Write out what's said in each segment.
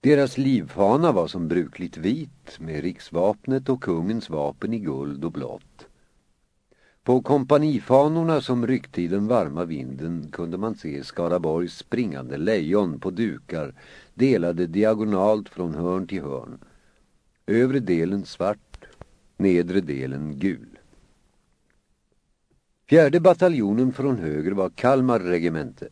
Deras livfana var som brukligt vit med riksvapnet och kungens vapen i guld och blått. På kompanifanorna som ryckte i den varma vinden kunde man se Skaraborgs springande lejon på dukar delade diagonalt från hörn till hörn. Övre delen svart, nedre delen gul. Fjärde bataljonen från höger var Kalmar regemente.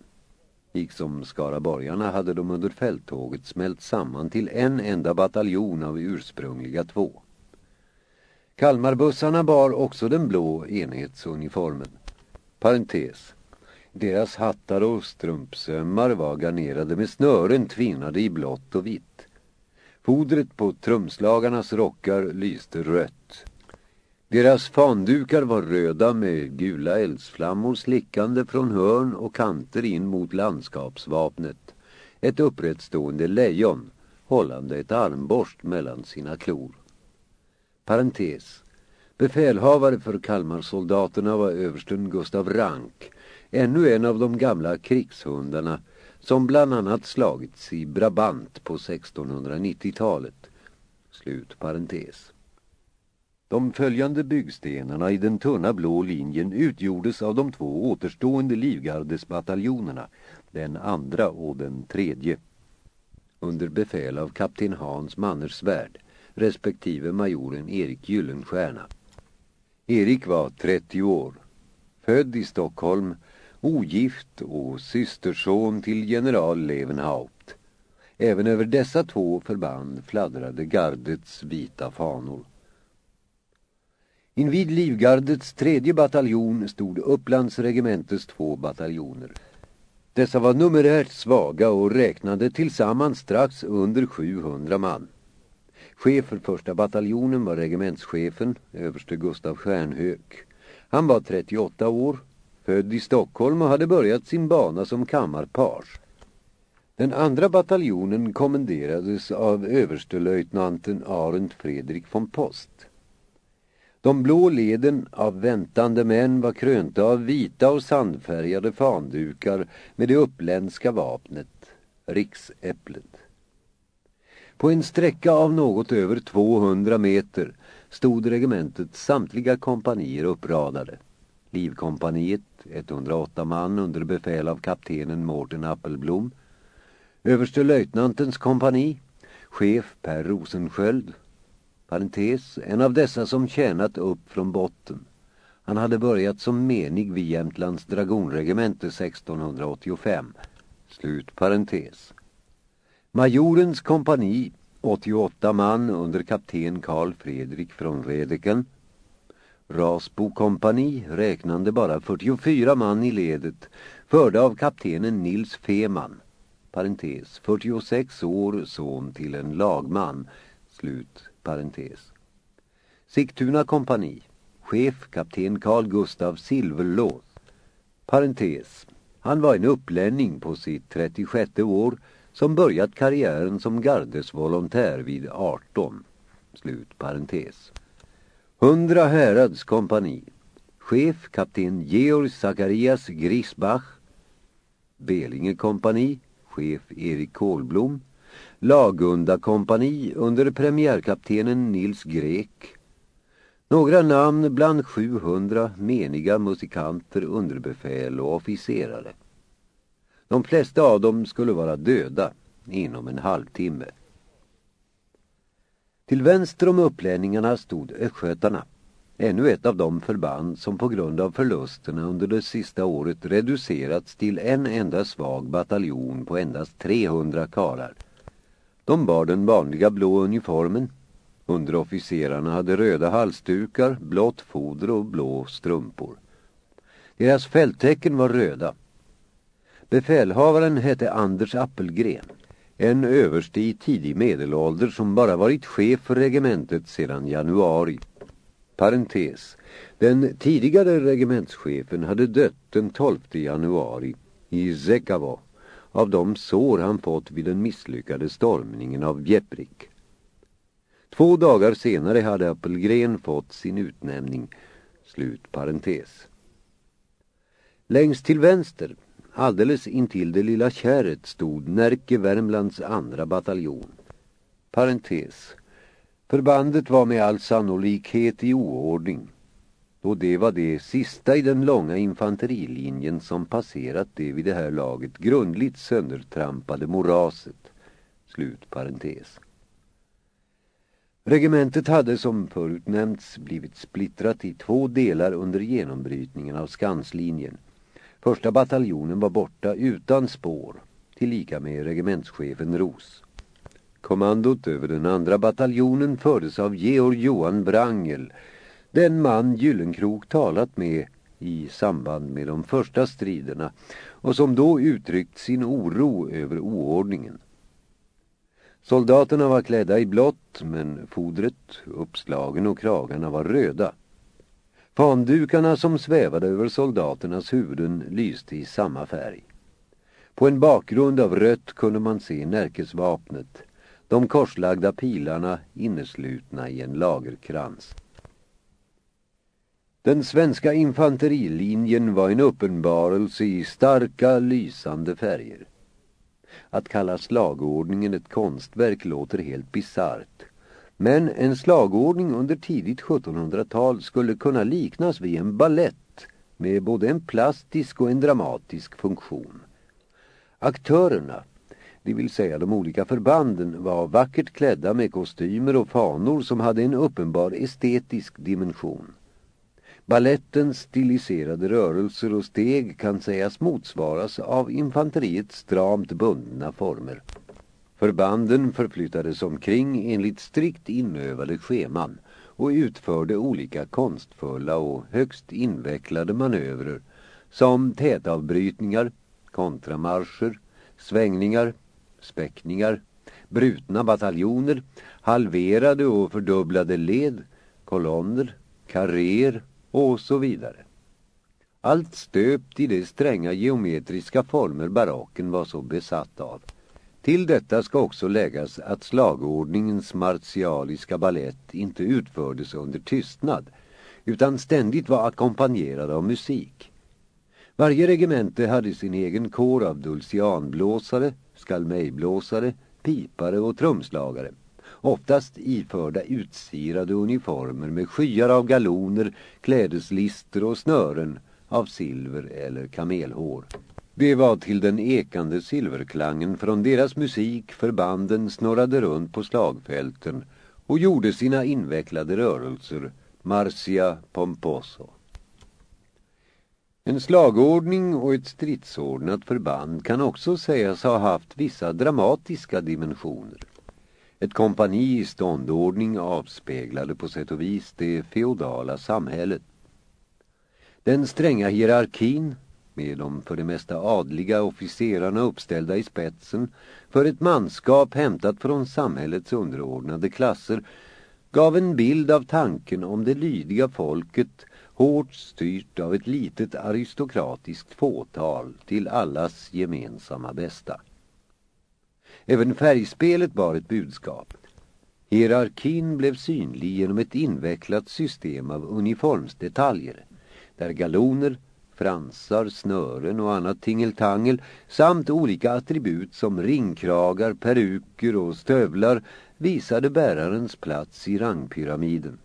Liksom skaraborgarna hade de under fälttåget smält samman till en enda bataljon av ursprungliga två. Kalmarbussarna bar också den blå enhetsuniformen. Parentes. Deras hattar och strumpsömmar var garnerade med snören tvinnade i blått och vitt. Fodret på trumslagarnas rockar lyste rött. Deras fandukar var röda med gula eldsflammor slickande från hörn och kanter in mot landskapsvapnet. Ett upprättstående lejon hållande ett armborst mellan sina klor. Parentes. Befälhavare för Kalmarsoldaterna var översten Gustav Rank, ännu en av de gamla krigshundarna som bland annat slagits i Brabant på 1690-talet. Slut parentes. De följande byggstenarna i den tunna blå linjen utgjordes av de två återstående livgardesbataljonerna, den andra och den tredje. Under befäl av kapten Hans Mannersvärd respektive majoren Erik Gyllenstierna. Erik var 30 år, född i Stockholm, ogift och systerson till general Levenhaupt. Även över dessa två förband fladdrade gardets vita fanor. Invid Livgardets tredje bataljon stod Upplands regementes två bataljoner. Dessa var numerärt svaga och räknade tillsammans strax under 700 man. Chef för första bataljonen var regementschefen, överste Gustav Stjärnhök. Han var 38 år, född i Stockholm och hade börjat sin bana som kammarpage. Den andra bataljonen kommenderades av överstelöjtnanten Arent Fredrik von Post. De blå leden av väntande män var krönta av vita och sandfärgade fandukar med det uppländska vapnet, riksäpplet. På en sträcka av något över 200 meter stod regementets samtliga kompanier uppradade. Livkompaniet, 108 man under befäl av kaptenen Mårten Appelblom. Överste löjtnantens kompani, chef Per Rosensköld. Parentes, en av dessa som tjänat upp från botten. Han hade börjat som menig vid Jämtlands dragonregemente 1685. Slut parentes. Majorens kompani, 88 man under kapten Karl Fredrik från Redeken. Rasbo kompani, räknande bara 44 man i ledet, förda av kaptenen Nils Feman. Parentes, 46 år, son till en lagman. Slut parentes. Sigtuna kompani, chef kapten Carl Gustav Silverlås. Parentes, han var en upplänning på sitt 36 år som börjat karriären som gardesvolontär vid 18. Slut parentes. Hundra härads kompani. Chef kapten Georg Zacharias Grisbach. Belinge kompani. Chef Erik Kolblom. Lagunda kompani under premiärkaptenen Nils Grek. Några namn bland 700 meniga musikanter, underbefäl och officerare. De flesta av dem skulle vara döda inom en halvtimme. Till vänster om upplänningarna stod östgötarna. Ännu ett av de förband som på grund av förlusterna under det sista året reducerats till en enda svag bataljon på endast 300 karar. De bar den vanliga blå uniformen. Underofficerarna hade röda halsdukar, blått foder och blå strumpor. Deras fälttecken var röda Befälhavaren hette Anders Appelgren, en överste i tidig medelålder som bara varit chef för regementet sedan januari. Parentes. Den tidigare regementschefen hade dött den 12 januari i Zekavo av de sår han fått vid den misslyckade stormningen av Bjeprik. Två dagar senare hade Appelgren fått sin utnämning. Slut parentes. Längst till vänster Alldeles intill det lilla käret stod Närke Värmlands andra bataljon. Parentes. Förbandet var med all sannolikhet i oordning då det var det sista i den långa infanterilinjen som passerat det vid det här laget grundligt söndertrampade moraset. Slut parentes. Regementet hade som förut nämnts blivit splittrat i två delar under genombrytningen av Skanslinjen. Första bataljonen var borta utan spår, tillika med regementschefen Ros. Kommandot över den andra bataljonen fördes av Georg Johan Brangel, den man Gyllenkrok talat med i samband med de första striderna och som då uttryckt sin oro över oordningen. Soldaterna var klädda i blått men fodret, uppslagen och kragarna var röda. Fandukarna som svävade över soldaternas huvuden lyste i samma färg. På en bakgrund av rött kunde man se närkesvapnet, de korslagda pilarna inneslutna i en lagerkrans. Den svenska infanterilinjen var en uppenbarelse i starka, lysande färger. Att kalla slagordningen ett konstverk låter helt bisarrt. Men en slagordning under tidigt 1700-tal skulle kunna liknas vid en ballett med både en plastisk och en dramatisk funktion. Aktörerna, det vill säga de olika förbanden, var vackert klädda med kostymer och fanor som hade en uppenbar estetisk dimension. Ballettens stiliserade rörelser och steg kan sägas motsvaras av infanteriets stramt bundna former. Förbanden förflyttades omkring enligt strikt inövade scheman och utförde olika konstfulla och högst invecklade manövrer som tätavbrytningar, kontramarscher, svängningar, späckningar, brutna bataljoner, halverade och fördubblade led, kolonner, karréer och så vidare. Allt stöpt i de stränga geometriska former barocken var så besatt av. Till detta ska också läggas att slagordningens martialiska ballett inte utfördes under tystnad utan ständigt var ackompanjerad av musik. Varje regemente hade sin egen kår av dulcianblåsare, skalmejblåsare, pipare och trumslagare oftast iförda utsirade uniformer med skyar av galoner, klädeslister och snören av silver eller kamelhår. Det var till den ekande silverklangen från deras musik förbanden snurrade runt på slagfälten och gjorde sina invecklade rörelser Marcia Pomposo. En slagordning och ett stridsordnat förband kan också sägas ha haft vissa dramatiska dimensioner. Ett kompani i ståndordning avspeglade på sätt och vis det feodala samhället. Den stränga hierarkin, med de för det mesta adliga officerarna uppställda i spetsen, för ett manskap hämtat från samhällets underordnade klasser, gav en bild av tanken om det lydiga folket hårt styrt av ett litet aristokratiskt fåtal till allas gemensamma bästa. Även färgspelet bar ett budskap. Hierarkin blev synlig genom ett invecklat system av uniformsdetaljer där galoner, fransar, snören och annat tingeltangel samt olika attribut som ringkragar, peruker och stövlar visade bärarens plats i rangpyramiden.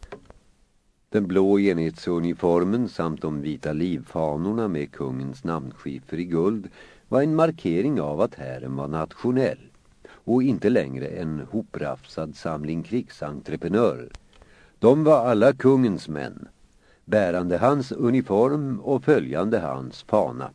Den blå enhetsuniformen samt de vita livfanorna med kungens namnskiffer i guld var en markering av att hären var nationell och inte längre en hoprafsad samling krigsentreprenörer. De var alla kungens män, bärande hans uniform och följande hans fana.